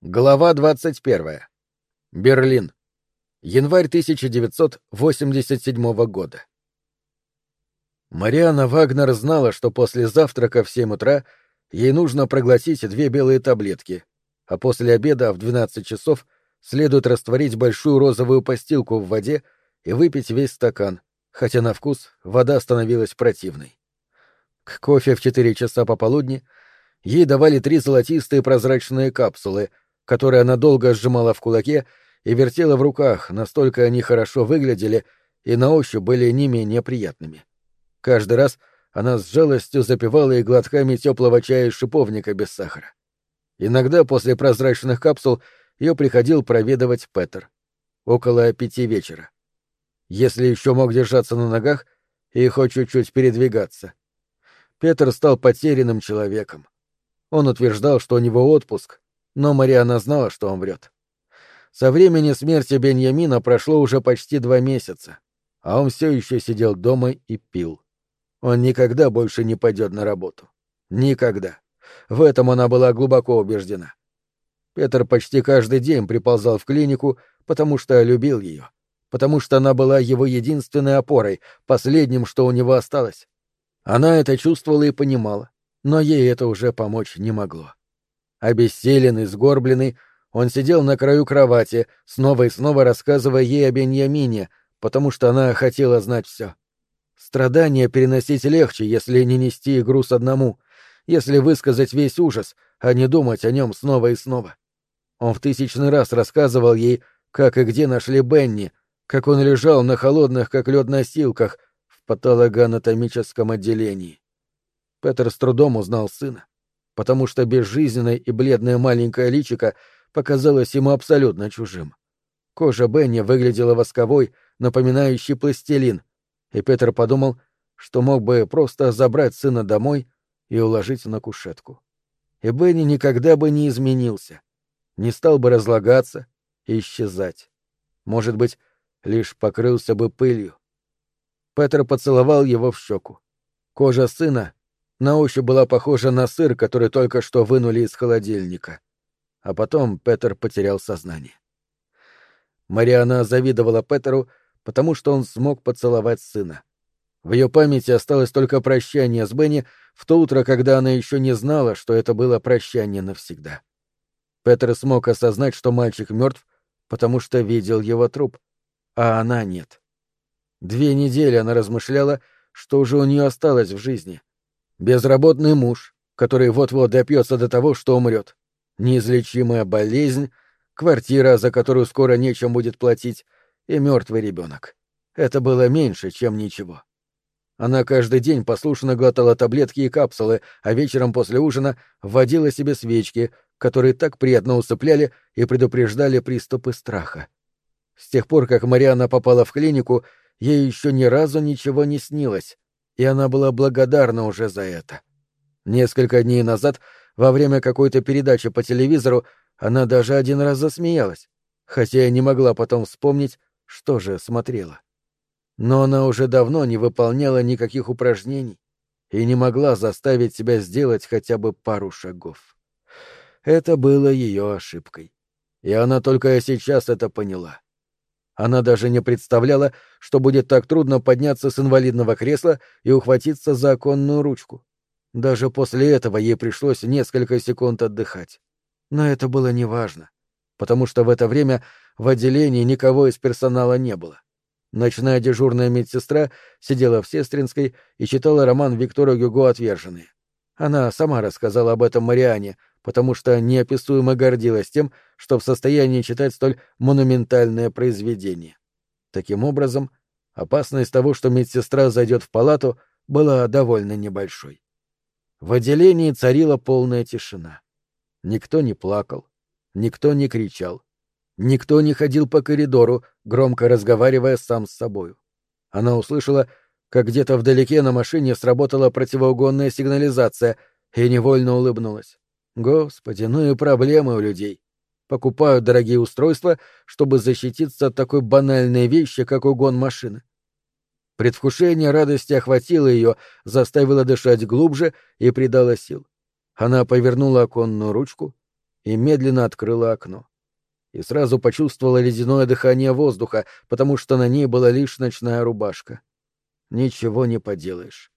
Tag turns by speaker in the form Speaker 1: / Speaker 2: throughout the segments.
Speaker 1: Глава 21. Берлин. Январь 1987 года. Мариана Вагнер знала, что после завтрака в 7 утра ей нужно проглотить две белые таблетки, а после обеда в 12 часов следует растворить большую розовую постилку в воде и выпить весь стакан, хотя на вкус вода становилась противной. К кофе в 4 часа пополудни ей давали три золотистые прозрачные капсулы — которые она долго сжимала в кулаке и вертела в руках, настолько они хорошо выглядели и на ощупь были не менее приятными. Каждый раз она с жалостью запивала их глотками теплого чая из шиповника без сахара. Иногда после прозрачных капсул ее приходил проведывать Петер. Около пяти вечера. Если еще мог держаться на ногах и хоть чуть-чуть передвигаться. Петр стал потерянным человеком. Он утверждал, что у него отпуск, но Мариана знала, что он врет. Со времени смерти Беньямина прошло уже почти два месяца, а он все еще сидел дома и пил. Он никогда больше не пойдет на работу. Никогда. В этом она была глубоко убеждена. Петр почти каждый день приползал в клинику, потому что любил ее, потому что она была его единственной опорой, последним, что у него осталось. Она это чувствовала и понимала, но ей это уже помочь не могло. Обессиленный, сгорбленный, он сидел на краю кровати, снова и снова рассказывая ей о Беньямине, потому что она хотела знать все. Страдания переносить легче, если не нести груз одному, если высказать весь ужас, а не думать о нем снова и снова. Он в тысячный раз рассказывал ей, как и где нашли Бенни, как он лежал на холодных, как лед носилках, в патологоанатомическом отделении. Петр с трудом узнал сына потому что безжизненное и бледное маленькое личико показалось ему абсолютно чужим. Кожа Бенни выглядела восковой, напоминающей пластилин, и Петр подумал, что мог бы просто забрать сына домой и уложить на кушетку. И Бенни никогда бы не изменился, не стал бы разлагаться и исчезать. Может быть, лишь покрылся бы пылью. Петр поцеловал его в щеку. Кожа сына на ощупь была похожа на сыр, который только что вынули из холодильника. А потом Петер потерял сознание. Мариана завидовала Петеру, потому что он смог поцеловать сына. В ее памяти осталось только прощание с Бенни в то утро, когда она еще не знала, что это было прощание навсегда. Петер смог осознать, что мальчик мертв, потому что видел его труп, а она нет. Две недели она размышляла, что уже у нее осталось в жизни — Безработный муж, который вот-вот допьется до того, что умрет. Неизлечимая болезнь, квартира, за которую скоро нечем будет платить, и мертвый ребенок. Это было меньше, чем ничего. Она каждый день послушно глотала таблетки и капсулы, а вечером после ужина вводила себе свечки, которые так приятно усыпляли и предупреждали приступы страха. С тех пор, как Мариана попала в клинику, ей еще ни разу ничего не снилось, и она была благодарна уже за это. Несколько дней назад, во время какой-то передачи по телевизору, она даже один раз засмеялась, хотя и не могла потом вспомнить, что же смотрела. Но она уже давно не выполняла никаких упражнений и не могла заставить себя сделать хотя бы пару шагов. Это было ее ошибкой. И она только сейчас это поняла. Она даже не представляла, что будет так трудно подняться с инвалидного кресла и ухватиться за оконную ручку. Даже после этого ей пришлось несколько секунд отдыхать. Но это было неважно, потому что в это время в отделении никого из персонала не было. Ночная дежурная медсестра сидела в Сестринской и читала роман Виктора Гюго «Отверженные». Она сама рассказала об этом Мариане, потому что неописуемо гордилась тем, что в состоянии читать столь монументальное произведение. Таким образом, опасность того, что медсестра зайдет в палату, была довольно небольшой. В отделении царила полная тишина. Никто не плакал, никто не кричал, никто не ходил по коридору, громко разговаривая сам с собою. Она услышала, как где-то вдалеке на машине сработала противоугонная сигнализация и невольно улыбнулась. Господи, ну и проблемы у людей. Покупают дорогие устройства, чтобы защититься от такой банальной вещи, как угон машины. Предвкушение радости охватило ее, заставило дышать глубже и придало сил. Она повернула оконную ручку и медленно открыла окно. И сразу почувствовала ледяное дыхание воздуха, потому что на ней была лишь ночная рубашка. Ничего не поделаешь.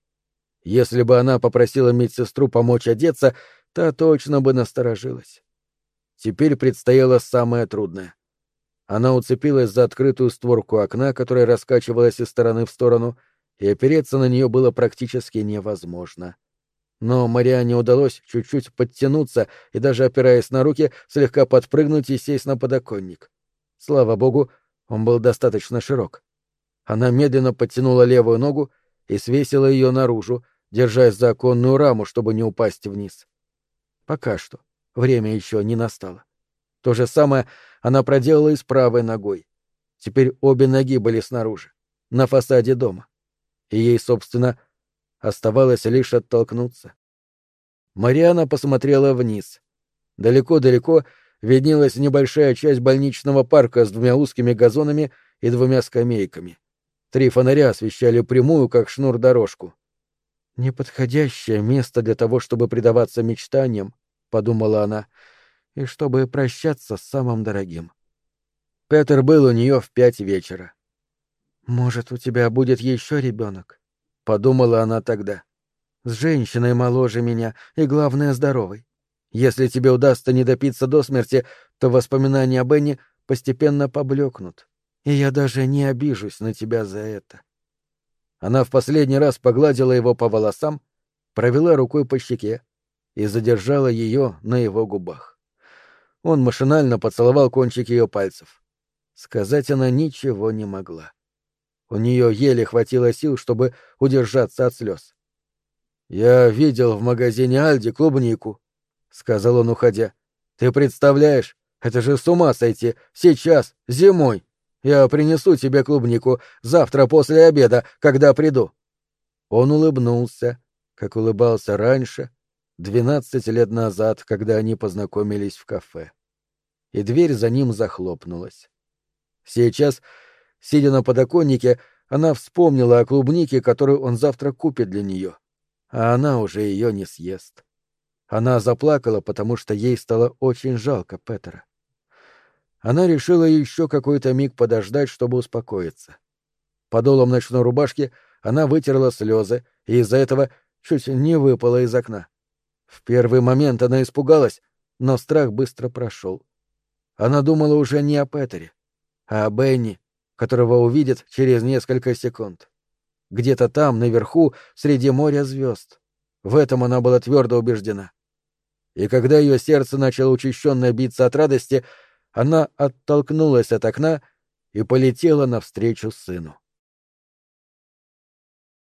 Speaker 1: Если бы она попросила медсестру помочь одеться, та точно бы насторожилась. Теперь предстояло самое трудное. Она уцепилась за открытую створку окна, которая раскачивалась из стороны в сторону, и опереться на нее было практически невозможно. Но Мариане удалось чуть-чуть подтянуться и, даже опираясь на руки, слегка подпрыгнуть и сесть на подоконник. Слава богу, он был достаточно широк. Она медленно подтянула левую ногу и свесила ее наружу, держась за оконную раму, чтобы не упасть вниз. Пока что. Время еще не настало. То же самое она проделала и с правой ногой. Теперь обе ноги были снаружи, на фасаде дома. И ей, собственно, оставалось лишь оттолкнуться. Мариана посмотрела вниз. Далеко-далеко виднелась небольшая часть больничного парка с двумя узкими газонами и двумя скамейками. Три фонаря освещали прямую, как шнур, дорожку. «Неподходящее место для того, чтобы предаваться мечтаниям», — подумала она, — «и чтобы прощаться с самым дорогим». Петер был у нее в пять вечера. «Может, у тебя будет еще ребенок?» — подумала она тогда. «С женщиной моложе меня и, главное, здоровой. Если тебе удастся не допиться до смерти, то воспоминания об Энни постепенно поблекнут, и я даже не обижусь на тебя за это». Она в последний раз погладила его по волосам, провела рукой по щеке и задержала ее на его губах. Он машинально поцеловал кончик ее пальцев. Сказать она ничего не могла. У нее еле хватило сил, чтобы удержаться от слез. «Я видел в магазине Альди клубнику», — сказал он, уходя. «Ты представляешь, это же с ума сойти, сейчас, зимой!» Я принесу тебе клубнику завтра после обеда, когда приду». Он улыбнулся, как улыбался раньше, двенадцать лет назад, когда они познакомились в кафе. И дверь за ним захлопнулась. Сейчас, сидя на подоконнике, она вспомнила о клубнике, которую он завтра купит для нее, а она уже ее не съест. Она заплакала, потому что ей стало очень жалко Петера она решила еще какой-то миг подождать, чтобы успокоиться. Подолом ночной рубашки она вытерла слезы и из-за этого чуть не выпала из окна. В первый момент она испугалась, но страх быстро прошел. Она думала уже не о Петере, а о Бенни, которого увидит через несколько секунд. Где-то там, наверху, среди моря звезд. В этом она была твердо убеждена. И когда ее сердце начало учащенно биться от радости, она оттолкнулась от окна и полетела навстречу сыну.